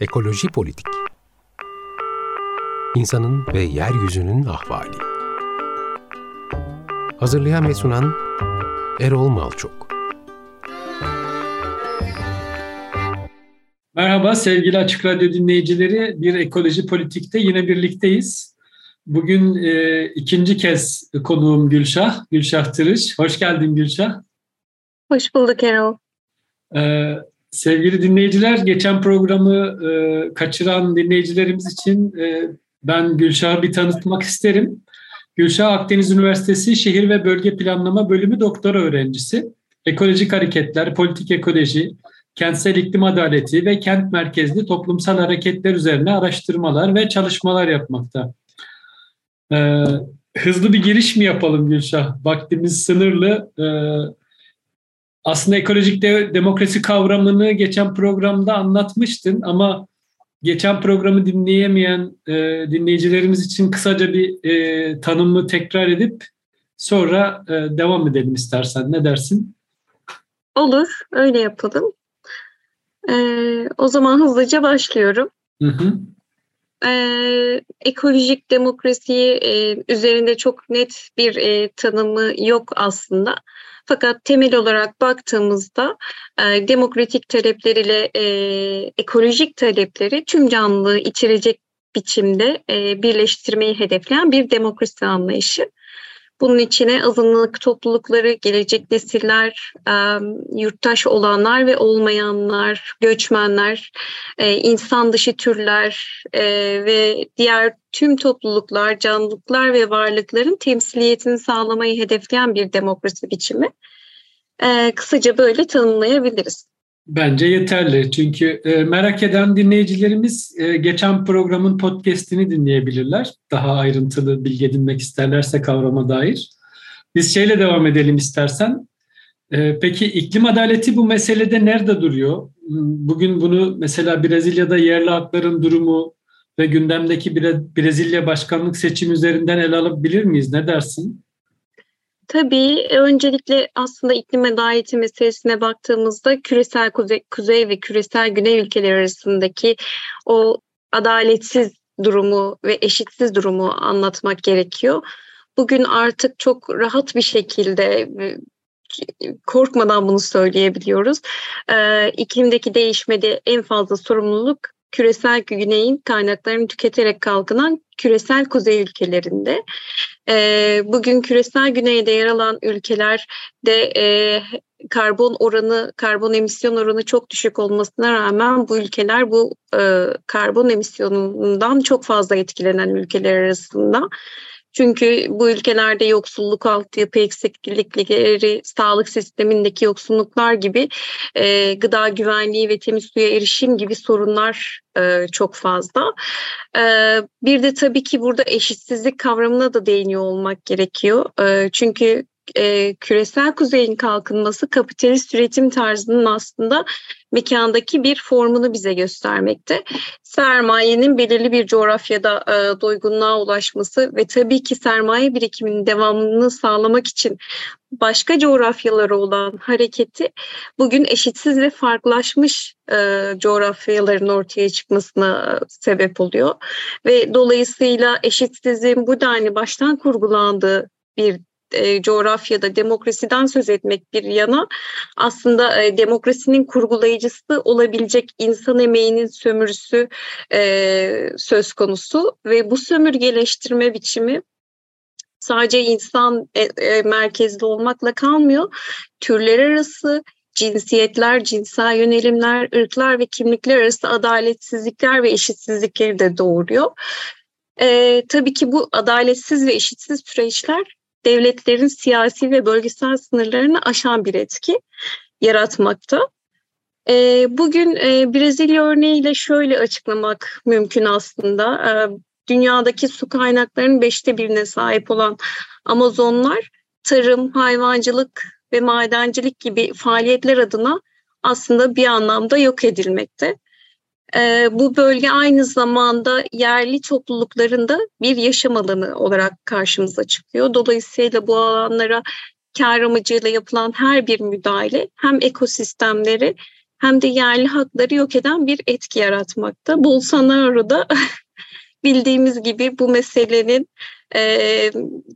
Ekoloji Politik İnsanın ve Yeryüzünün Ahvali Hazırlayan ve sunan Erol Malçok Merhaba sevgili Açık Radyo dinleyicileri. Bir Ekoloji Politik'te yine birlikteyiz. Bugün e, ikinci kez konuğum Gülşah, Gülşah Tırış. Hoş geldin Gülşah. Hoş bulduk Erol. Ee, sevgili dinleyiciler, geçen programı e, kaçıran dinleyicilerimiz için e, ben Gülşah'ı bir tanıtmak isterim. Gülşah Akdeniz Üniversitesi Şehir ve Bölge Planlama Bölümü doktora öğrencisi. Ekolojik hareketler, politik ekoloji, kentsel iklim adaleti ve kent merkezli toplumsal hareketler üzerine araştırmalar ve çalışmalar yapmakta. Ee, hızlı bir giriş mi yapalım Gülşah? Vaktimiz sınırlı. Ee, aslında ekolojik de, demokrasi kavramını geçen programda anlatmıştın ama geçen programı dinleyemeyen e, dinleyicilerimiz için kısaca bir e, tanımı tekrar edip sonra e, devam edelim istersen. Ne dersin? Olur, öyle yapalım. E, o zaman hızlıca başlıyorum. Hı hı. E, ekolojik demokrasi e, üzerinde çok net bir e, tanımı yok aslında. Fakat temel olarak baktığımızda e, demokratik talepler ile e, ekolojik talepleri tüm canlılığı içerecek biçimde e, birleştirmeyi hedefleyen bir demokrasi anlayışı. Bunun içine azınlık toplulukları, gelecek nesiller, yurttaş olanlar ve olmayanlar, göçmenler, insan dışı türler ve diğer tüm topluluklar, canlılıklar ve varlıkların temsiliyetini sağlamayı hedefleyen bir demokrasi biçimi. Kısaca böyle tanımlayabiliriz. Bence yeterli. Çünkü e, merak eden dinleyicilerimiz e, geçen programın podcast'ini dinleyebilirler. Daha ayrıntılı bilgi edinmek isterlerse kavrama dair. Biz şeyle devam edelim istersen. E, peki iklim adaleti bu meselede nerede duruyor? Bugün bunu mesela Brezilya'da yerli hakların durumu ve gündemdeki Brezilya başkanlık seçimi üzerinden ele alabilir miyiz? Ne dersin? Tabii öncelikle aslında iklim adaleti meselesine baktığımızda küresel kuzey, kuzey ve küresel güney ülkeler arasındaki o adaletsiz durumu ve eşitsiz durumu anlatmak gerekiyor. Bugün artık çok rahat bir şekilde korkmadan bunu söyleyebiliyoruz. Ee, iklimdeki değişmede en fazla sorumluluk küresel güneyin kaynaklarını tüketerek kalkınan küresel kuzey ülkelerinde. E, bugün küresel güneyde yer alan ülkelerde e, karbon oranı, karbon emisyon oranı çok düşük olmasına rağmen bu ülkeler bu e, karbon emisyonundan çok fazla etkilenen ülkeler arasında. Çünkü bu ülkelerde yoksulluk, altyapı eksiklikleri, sağlık sistemindeki yoksunluklar gibi e, gıda güvenliği ve temiz suya erişim gibi sorunlar e, çok fazla. E, bir de tabii ki burada eşitsizlik kavramına da değiniyor olmak gerekiyor. E, çünkü e, küresel kuzeyin kalkınması kapitalist üretim tarzının aslında mekandaki bir formunu bize göstermekte. Sermayenin belirli bir coğrafyada e, doygunluğa ulaşması ve tabii ki sermaye birikiminin devamını sağlamak için başka coğrafyalara olan hareketi bugün eşitsiz ve farklılaşmış e, coğrafyaların ortaya çıkmasına sebep oluyor. Ve dolayısıyla eşitsizliğin bu denli baştan kurgulandığı bir e, coğrafyada demokrasiden söz etmek bir yana aslında e, demokrasinin kurgulayıcısı olabilecek insan emeğinin sömürüsü e, söz konusu ve bu sömürgeleştirme biçimi sadece insan e, e, merkezli olmakla kalmıyor. Türler arası, cinsiyetler, cinsel yönelimler, ırklar ve kimlikler arası adaletsizlikler ve eşitsizlikleri de doğuruyor. E, tabii ki bu adaletsiz ve eşitsiz süreçler devletlerin siyasi ve bölgesel sınırlarını aşan bir etki yaratmakta. E, bugün e, Brezilya örneğiyle şöyle açıklamak mümkün aslında. E, dünyadaki su kaynaklarının beşte birine sahip olan Amazonlar tarım, hayvancılık ve madencilik gibi faaliyetler adına aslında bir anlamda yok edilmekte. E, bu bölge aynı zamanda yerli toplulukların da bir yaşam alanı olarak karşımıza çıkıyor. Dolayısıyla bu alanlara kar amacıyla yapılan her bir müdahale hem ekosistemleri hem de yerli hakları yok eden bir etki yaratmakta. Bolsonaro da bildiğimiz gibi bu meselenin e,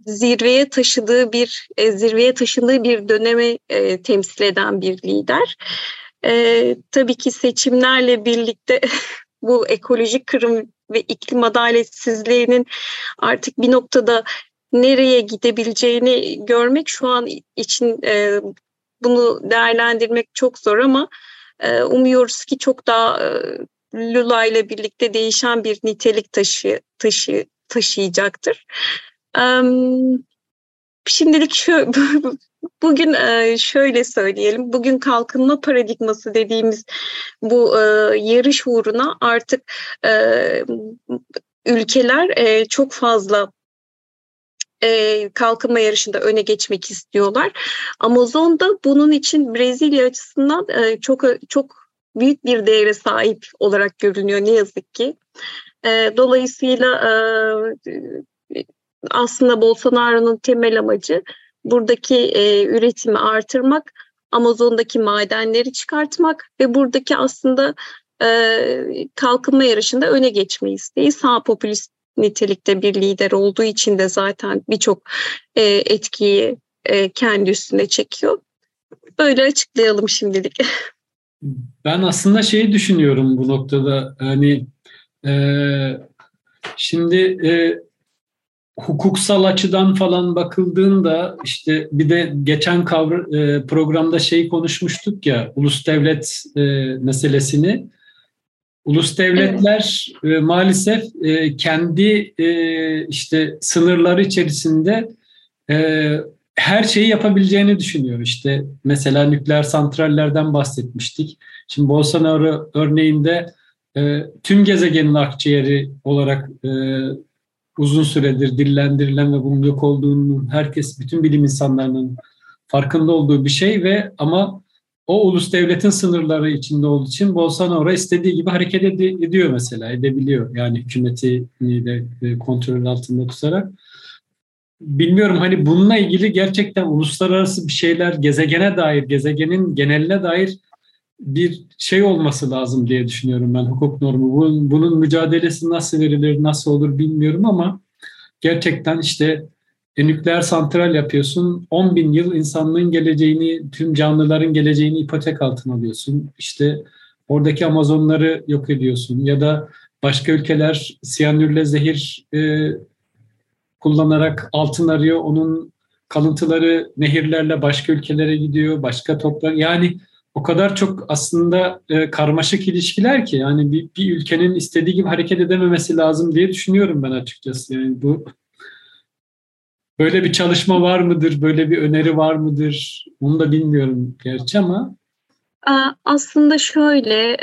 zirveye taşıdığı bir e, zirveye taşındığı bir dönemi e, temsil eden bir lider. E, tabii ki seçimlerle birlikte bu ekolojik kırım ve iklim adaletsizliğinin artık bir noktada nereye gidebileceğini görmek şu an için e, bunu değerlendirmek çok zor ama e, umuyoruz ki çok daha e, Lula ile birlikte değişen bir nitelik taşı, taşı taşıyacaktır. Um, şimdilik şu bugün e, şöyle söyleyelim. Bugün kalkınma paradigması dediğimiz bu e, yarış uğruna artık e, ülkeler çok fazla kalkınma yarışında öne geçmek istiyorlar. Amazon da bunun için Brezilya açısından çok çok büyük bir değere sahip olarak görünüyor ne yazık ki. dolayısıyla aslında Bolsonaro'nun temel amacı buradaki e, üretimi artırmak, Amazon'daki madenleri çıkartmak ve buradaki aslında e, kalkınma yarışında öne geçme isteği. Sağ popülist nitelikte bir lider olduğu için de zaten birçok e, etkiyi e, kendi üstüne çekiyor. Böyle açıklayalım şimdilik. Ben aslında şeyi düşünüyorum bu noktada hani e, şimdi e, hukuksal açıdan falan bakıldığında işte bir de geçen kavr e, programda şey konuşmuştuk ya ulus devlet e, meselesini. Ulus devletler evet. e, maalesef e, kendi e, işte sınırları içerisinde e, her şeyi yapabileceğini düşünüyor. İşte mesela nükleer santrallerden bahsetmiştik. Şimdi Bolsonaro örneğinde e, tüm gezegenin akciğeri olarak e, uzun süredir dillendirilen ve bunun yok olduğunu herkes, bütün bilim insanlarının farkında olduğu bir şey ve ama o ulus devletin sınırları içinde olduğu için Bolsonaro istediği gibi hareket ed- ediyor mesela, edebiliyor. Yani hükümeti de e, kontrol altında tutarak. Bilmiyorum hani bununla ilgili gerçekten uluslararası bir şeyler gezegene dair, gezegenin geneline dair bir şey olması lazım diye düşünüyorum ben hukuk normu. Bunun, bunun mücadelesi nasıl verilir, nasıl olur bilmiyorum ama gerçekten işte e, nükleer santral yapıyorsun. 10 bin yıl insanlığın geleceğini, tüm canlıların geleceğini ipotek altına alıyorsun. İşte oradaki Amazonları yok ediyorsun ya da başka ülkeler siyanürle zehir e, kullanarak altın arıyor. Onun kalıntıları nehirlerle başka ülkelere gidiyor, başka toprak. Yani o kadar çok aslında e, karmaşık ilişkiler ki yani bir, bir ülkenin istediği gibi hareket edememesi lazım diye düşünüyorum ben açıkçası. Yani bu böyle bir çalışma var mıdır, böyle bir öneri var mıdır? Onu da bilmiyorum gerçi ama aslında şöyle,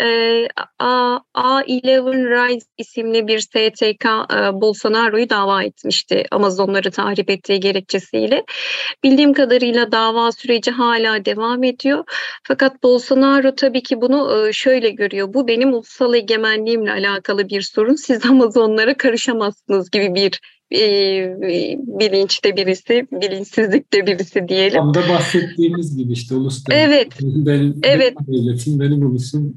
A11 Rise isimli bir STK Bolsonaro'yu dava etmişti Amazonları tahrip ettiği gerekçesiyle. Bildiğim kadarıyla dava süreci hala devam ediyor. Fakat Bolsonaro tabii ki bunu şöyle görüyor. Bu benim ulusal egemenliğimle alakalı bir sorun. Siz Amazonlara karışamazsınız gibi bir bilinçte birisi, bilinçsizlikte birisi diyelim. Tam da bahsettiğimiz gibi işte ulus Evet. Benim, evet. devletim, benim ulusum.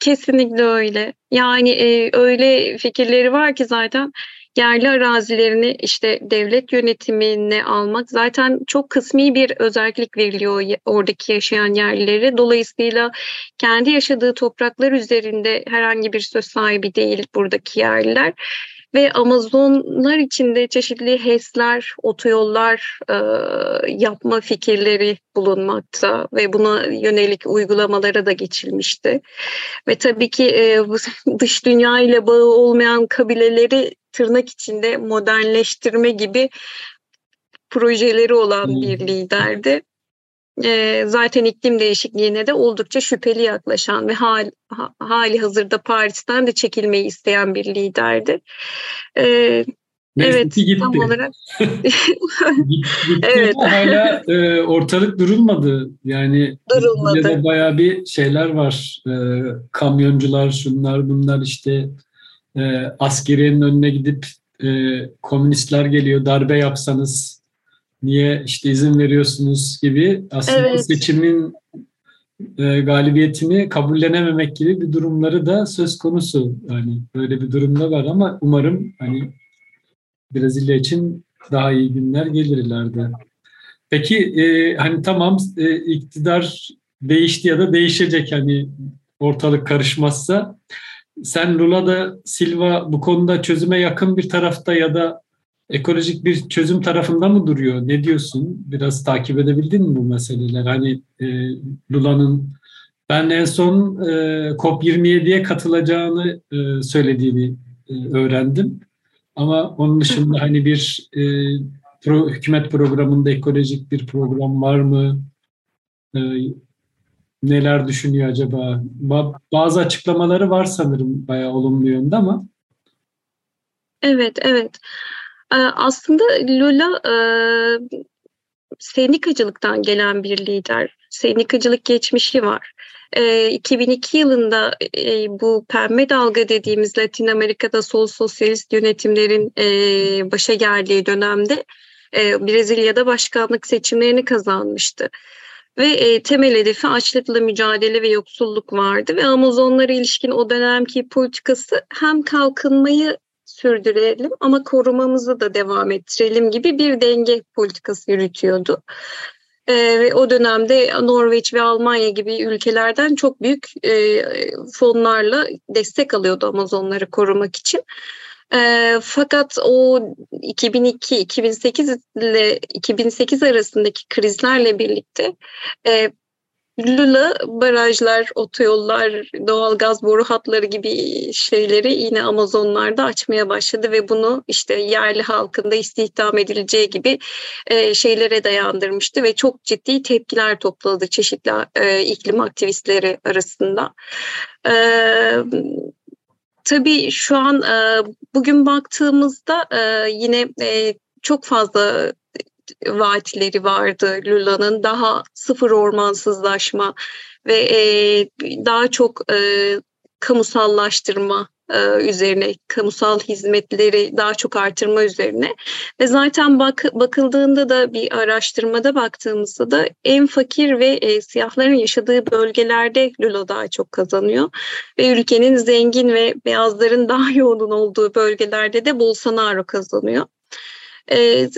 Kesinlikle öyle. Yani e, öyle fikirleri var ki zaten yerli arazilerini işte devlet yönetimine almak zaten çok kısmi bir özellik veriliyor oradaki yaşayan yerlilere. Dolayısıyla kendi yaşadığı topraklar üzerinde herhangi bir söz sahibi değil buradaki yerliler ve Amazonlar içinde çeşitli HES'ler, otoyollar e, yapma fikirleri bulunmakta ve buna yönelik uygulamalara da geçilmişti. Ve tabii ki e, dış dünya ile bağı olmayan kabileleri tırnak içinde modernleştirme gibi projeleri olan hmm. bir liderdi e, zaten iklim değişikliğine de oldukça şüpheli yaklaşan ve hal, ha, hali hazırda Paris'ten de çekilmeyi isteyen bir liderdi. E, evet gitti. tam olarak. gitti evet. hala e, ortalık durulmadı. Yani durulmadı. bayağı bir şeyler var. E, kamyoncular, şunlar bunlar işte e, askeriyenin önüne gidip e, komünistler geliyor darbe yapsanız niye işte izin veriyorsunuz gibi aslında evet. seçimin e, galibiyetini kabullenememek gibi bir durumları da söz konusu. Yani böyle bir durumda var ama umarım hani Brezilya için daha iyi günler gelir ileride. Peki e, hani tamam e, iktidar değişti ya da değişecek hani ortalık karışmazsa. Sen Lula da Silva bu konuda çözüme yakın bir tarafta ya da ekolojik bir çözüm tarafında mı duruyor? Ne diyorsun? Biraz takip edebildin mi bu meseleler? Hani e, Lula'nın ben en son e, COP27'ye katılacağını e, söylediğini e, öğrendim. Ama onun dışında hani bir e, pro, hükümet programında ekolojik bir program var mı? E, neler düşünüyor acaba? Bazı açıklamaları var sanırım bayağı olumlu yönde ama. Evet, evet. Ee, aslında Lula e, sendikacılıktan gelen bir lider. Sendikacılık geçmişi var. 2002 ee, yılında e, bu pembe dalga dediğimiz Latin Amerika'da sol sosyalist yönetimlerin e, başa geldiği dönemde Brezilya'da başkanlık seçimlerini kazanmıştı ve e, temel hedefi açlıkla mücadele ve yoksulluk vardı ve Amazonlara ilişkin o dönemki politikası hem kalkınmayı sürdürelim ama korumamızı da devam ettirelim gibi bir denge politikası yürütüyordu. Ee, ve o dönemde Norveç ve Almanya gibi ülkelerden çok büyük e, fonlarla destek alıyordu Amazonları korumak için. E, fakat o 2002-2008 ile 2008 arasındaki krizlerle birlikte e, Lula barajlar, otoyollar, doğal gaz boru hatları gibi şeyleri yine Amazonlarda açmaya başladı ve bunu işte yerli halkında istihdam edileceği gibi e, şeylere dayandırmıştı ve çok ciddi tepkiler topladı çeşitli e, iklim aktivistleri arasında. E, tabii şu an e, bugün baktığımızda e, yine e, çok fazla vaatleri vardı. Lula'nın daha sıfır ormansızlaşma ve e, daha çok e, kamusallaştırma e, üzerine, kamusal hizmetleri daha çok artırma üzerine. Ve zaten bak, bakıldığında da bir araştırmada baktığımızda da en fakir ve e, siyahların yaşadığı bölgelerde Lula daha çok kazanıyor. Ve ülkenin zengin ve beyazların daha yoğun olduğu bölgelerde de Bolsonaro kazanıyor. E,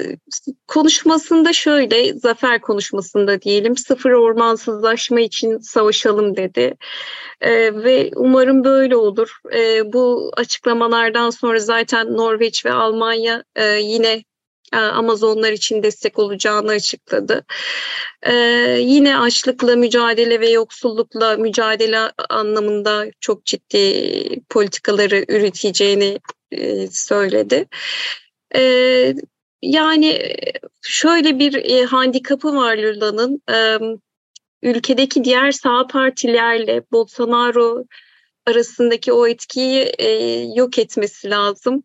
konuşmasında şöyle, zafer konuşmasında diyelim, sıfır ormansızlaşma için savaşalım dedi. E, ve umarım böyle olur. E, bu açıklamalardan sonra zaten Norveç ve Almanya e, yine Amazonlar için destek olacağını açıkladı. Ee, yine açlıkla mücadele ve yoksullukla mücadele anlamında çok ciddi politikaları üreteceğini e, söyledi. Ee, yani şöyle bir e, handikapı var Lula'nın. E, ülkedeki diğer sağ partilerle Bolsonaro arasındaki o etkiyi e, yok etmesi lazım.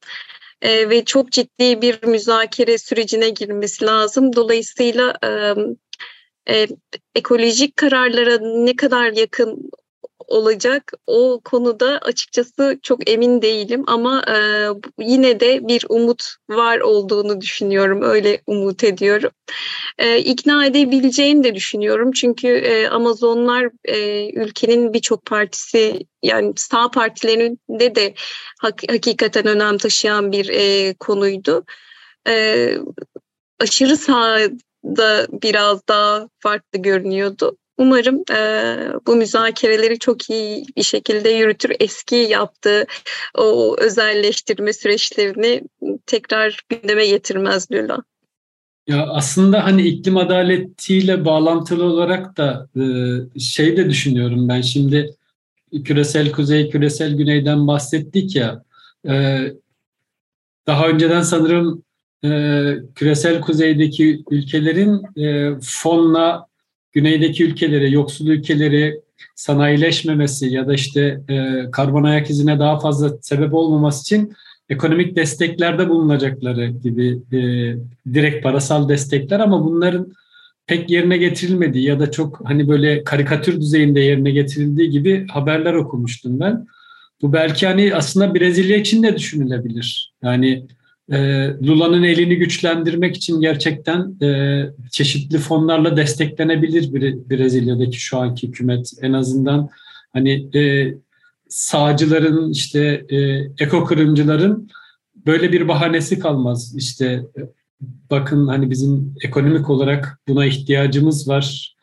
E, ve çok ciddi bir müzakere sürecine girmesi lazım. Dolayısıyla e, e, ekolojik kararlara ne kadar yakın olacak. O konuda açıkçası çok emin değilim ama e, yine de bir umut var olduğunu düşünüyorum. Öyle umut ediyorum. E, ikna edebileceğini de düşünüyorum. Çünkü e, Amazonlar e, ülkenin birçok partisi yani sağ partilerinde de hak, hakikaten önem taşıyan bir e, konuydu. E, aşırı sağda biraz daha farklı görünüyordu. Umarım e, bu müzakereleri çok iyi bir şekilde yürütür. Eski yaptığı o özelleştirme süreçlerini tekrar gündeme getirmez Lula. Ya aslında hani iklim adaletiyle bağlantılı olarak da e, şey de düşünüyorum ben şimdi küresel kuzey, küresel güneyden bahsettik ya. E, daha önceden sanırım e, küresel kuzeydeki ülkelerin e, fonla güneydeki ülkeleri, yoksul ülkeleri sanayileşmemesi ya da işte e, karbon ayak izine daha fazla sebep olmaması için ekonomik desteklerde bulunacakları gibi e, direkt parasal destekler ama bunların pek yerine getirilmediği ya da çok hani böyle karikatür düzeyinde yerine getirildiği gibi haberler okumuştum ben. Bu belki hani aslında Brezilya için de düşünülebilir. Yani e, Lula'nın elini güçlendirmek için gerçekten e, çeşitli fonlarla desteklenebilir Brezilya'daki şu anki hükümet. En azından hani e, sağcıların işte e, eko kırımcıların böyle bir bahanesi kalmaz. İşte e, bakın hani bizim ekonomik olarak buna ihtiyacımız var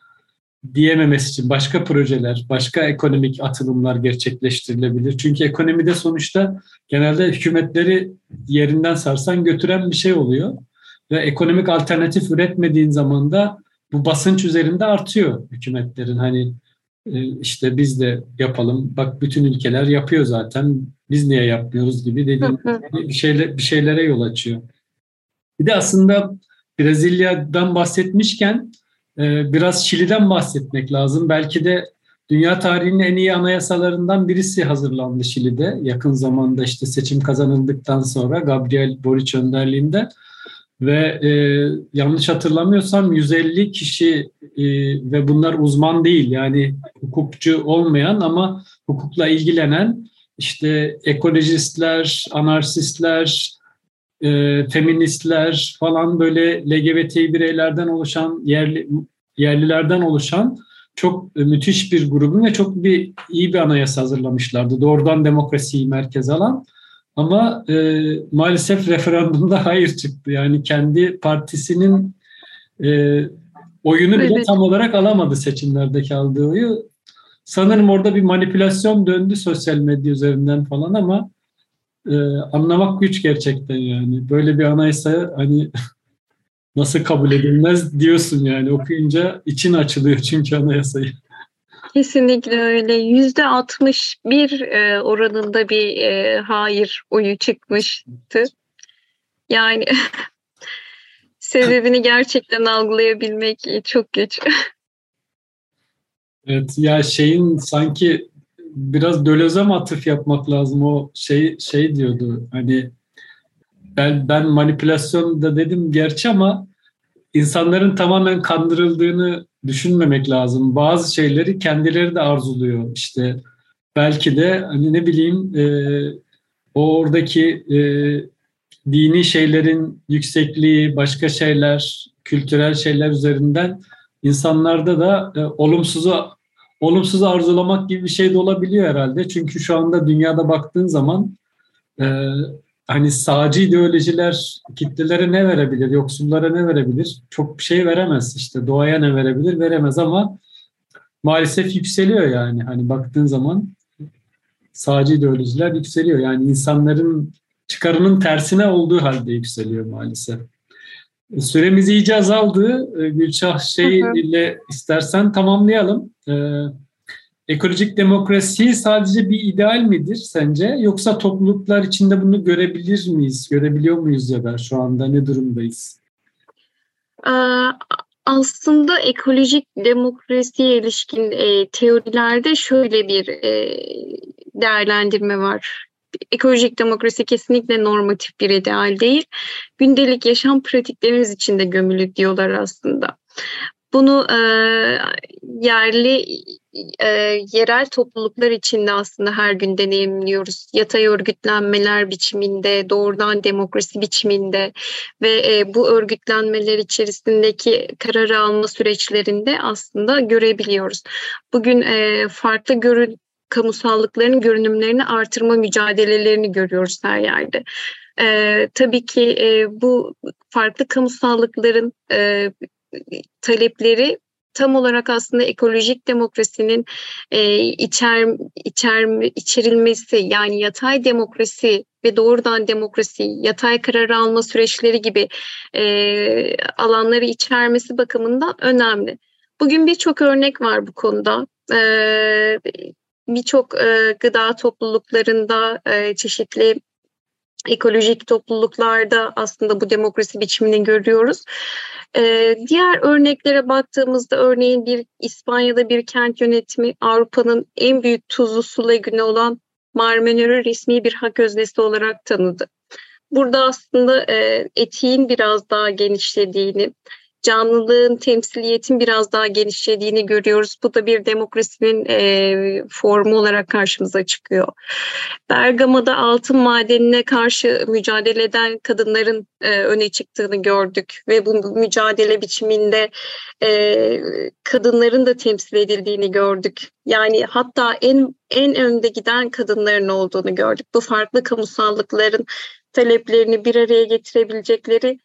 diyememesi için başka projeler, başka ekonomik atılımlar gerçekleştirilebilir. Çünkü ekonomide sonuçta genelde hükümetleri yerinden sarsan götüren bir şey oluyor. Ve ekonomik alternatif üretmediğin zaman da bu basınç üzerinde artıyor hükümetlerin. Hani e, işte biz de yapalım. Bak bütün ülkeler yapıyor zaten. Biz niye yapmıyoruz gibi dediğim bir şeyler bir şeylere yol açıyor. Bir de aslında Brezilya'dan bahsetmişken biraz Şili'den bahsetmek lazım. Belki de dünya tarihinin en iyi anayasalarından birisi hazırlandı Şili'de. Yakın zamanda işte seçim kazanıldıktan sonra Gabriel Boric önderliğinde ve e, yanlış hatırlamıyorsam 150 kişi e, ve bunlar uzman değil yani hukukçu olmayan ama hukukla ilgilenen işte ekolojistler, anarşistler, e, feministler falan böyle LGBT bireylerden oluşan yerli yerlilerden oluşan çok müthiş bir grubun ve çok bir iyi bir anayasa hazırlamışlardı. Doğrudan demokrasiyi merkez alan. Ama e, maalesef referandumda hayır çıktı. Yani kendi partisinin e, oyunu bile evet. tam olarak alamadı seçimlerdeki aldığı oyu. Sanırım orada bir manipülasyon döndü sosyal medya üzerinden falan ama e, anlamak güç gerçekten yani. Böyle bir anayasa hani nasıl kabul edilmez diyorsun yani okuyunca için açılıyor çünkü anayasayı. Kesinlikle öyle. Yüzde 61 e, oranında bir e, hayır oyu çıkmıştı. Yani sebebini gerçekten algılayabilmek çok güç. Evet ya şeyin sanki biraz Döloz'a mı yapmak lazım o şey şey diyordu hani ben ben manipülasyon da dedim gerçi ama insanların tamamen kandırıldığını düşünmemek lazım. Bazı şeyleri kendileri de arzuluyor. İşte belki de hani ne bileyim e, o oradaki e, dini şeylerin yüksekliği, başka şeyler, kültürel şeyler üzerinden insanlarda da e, olumsuzu olumsuz arzulamak gibi bir şey de olabiliyor herhalde. Çünkü şu anda dünyada baktığın zaman e, hani sağcı ideolojiler kitlelere ne verebilir, yoksullara ne verebilir? Çok bir şey veremez işte. Doğaya ne verebilir, veremez ama maalesef yükseliyor yani. Hani baktığın zaman sağcı ideolojiler yükseliyor. Yani insanların çıkarının tersine olduğu halde yükseliyor maalesef. Süremiz iyice azaldı. Ee, Gülşah şey ile istersen tamamlayalım. Ee, ekolojik demokrasi sadece bir ideal midir sence? Yoksa topluluklar içinde bunu görebilir miyiz? Görebiliyor muyuz ya da şu anda ne durumdayız? Ee, aslında ekolojik demokrasiye ilişkin e, teorilerde şöyle bir e, değerlendirme var ekolojik demokrasi kesinlikle normatif bir ideal değil. Gündelik yaşam pratiklerimiz içinde gömülü diyorlar aslında. Bunu e, yerli e, yerel topluluklar içinde aslında her gün deneyimliyoruz. Yatay örgütlenmeler biçiminde, doğrudan demokrasi biçiminde ve e, bu örgütlenmeler içerisindeki karar alma süreçlerinde aslında görebiliyoruz. Bugün e, farklı görün kamusallıklarının görünümlerini artırma mücadelelerini görüyoruz her yerde. Ee, tabii ki e, bu farklı kamusallıkların e, talepleri tam olarak aslında ekolojik demokrasinin e, içer, içer, içerilmesi yani yatay demokrasi ve doğrudan demokrasi, yatay karar alma süreçleri gibi e, alanları içermesi bakımından önemli. Bugün birçok örnek var bu konuda. E, birçok e, gıda topluluklarında e, çeşitli ekolojik topluluklarda aslında bu demokrasi biçimini görüyoruz. Ee, diğer örneklere baktığımızda örneğin bir İspanya'da bir kent yönetimi Avrupa'nın en büyük tuzlu su lagünü olan Marmenör'ü resmi bir hak öznesi olarak tanıdı. Burada aslında e, etiğin biraz daha genişlediğini, canlılığın, temsiliyetin biraz daha genişlediğini görüyoruz. Bu da bir demokrasinin e, formu olarak karşımıza çıkıyor. Bergama'da altın madenine karşı mücadele eden kadınların e, öne çıktığını gördük ve bu mücadele biçiminde e, kadınların da temsil edildiğini gördük. Yani hatta en en önde giden kadınların olduğunu gördük. Bu farklı kamusallıkların taleplerini bir araya getirebilecekleri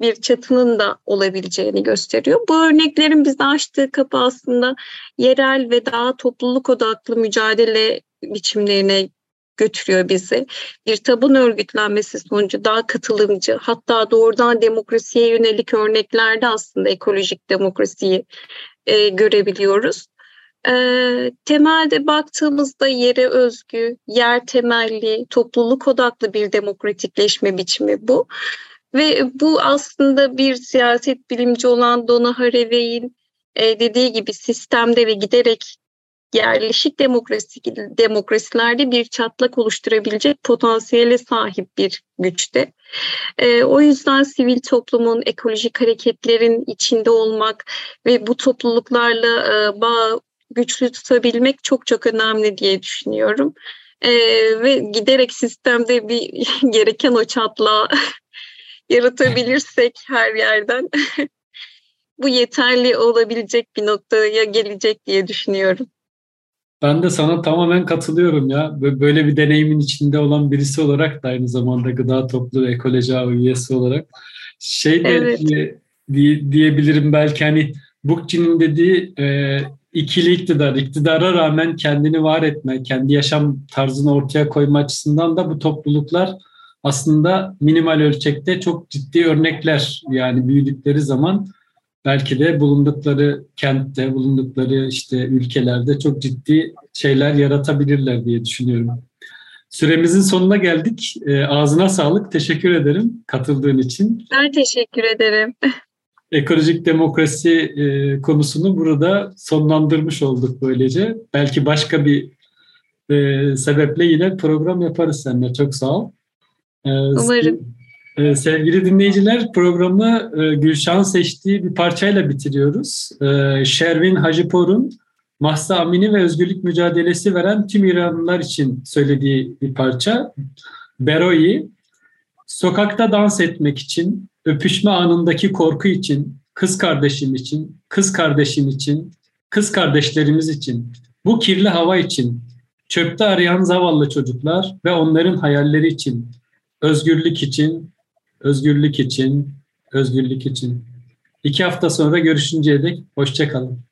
bir çatının da olabileceğini gösteriyor. Bu örneklerin bize açtığı kapı aslında yerel ve daha topluluk odaklı mücadele biçimlerine götürüyor bizi. Bir tabun örgütlenmesi sonucu daha katılımcı hatta doğrudan demokrasiye yönelik örneklerde aslında ekolojik demokrasiyi e, görebiliyoruz. E, temelde baktığımızda yere özgü, yer temelli, topluluk odaklı bir demokratikleşme biçimi bu. Ve bu aslında bir siyaset bilimci olan Donna Haraway'in e, dediği gibi sistemde ve giderek yerleşik demokrasi demokrasilerde bir çatlak oluşturabilecek potansiyele sahip bir güçte. E, o yüzden sivil toplumun, ekolojik hareketlerin içinde olmak ve bu topluluklarla e, bağ güçlü tutabilmek çok çok önemli diye düşünüyorum. E, ve giderek sistemde bir gereken o çatlağı yaratabilirsek her yerden bu yeterli olabilecek bir noktaya gelecek diye düşünüyorum. Ben de sana tamamen katılıyorum ya. Böyle bir deneyimin içinde olan birisi olarak da aynı zamanda gıda topluluğu ekoloji üyesi olarak şey de evet. diye, diye, diyebilirim belki hani Bookchin'in dediği e, ikili iktidar, iktidara rağmen kendini var etme, kendi yaşam tarzını ortaya koyma açısından da bu topluluklar aslında minimal ölçekte çok ciddi örnekler yani büyüdükleri zaman belki de bulundukları kentte, bulundukları işte ülkelerde çok ciddi şeyler yaratabilirler diye düşünüyorum. Süremizin sonuna geldik. E, ağzına sağlık. Teşekkür ederim katıldığın için. Ben teşekkür ederim. Ekolojik demokrasi e, konusunu burada sonlandırmış olduk böylece. Belki başka bir e, sebeple yine program yaparız seninle. Çok sağ ol. Ee, Umarım. E, sevgili dinleyiciler programı e, Gülşah'ın seçtiği bir parçayla bitiriyoruz. E, Şervin Hacipor'un Mahsa Amini ve özgürlük mücadelesi veren tüm İranlılar için söylediği bir parça. Beroyi, sokakta dans etmek için, öpüşme anındaki korku için, kız kardeşim için, kız kardeşim için, kız kardeşlerimiz için, bu kirli hava için, çöpte arayan zavallı çocuklar ve onların hayalleri için, Özgürlük için, özgürlük için, özgürlük için. İki hafta sonra görüşünceye dek hoşçakalın.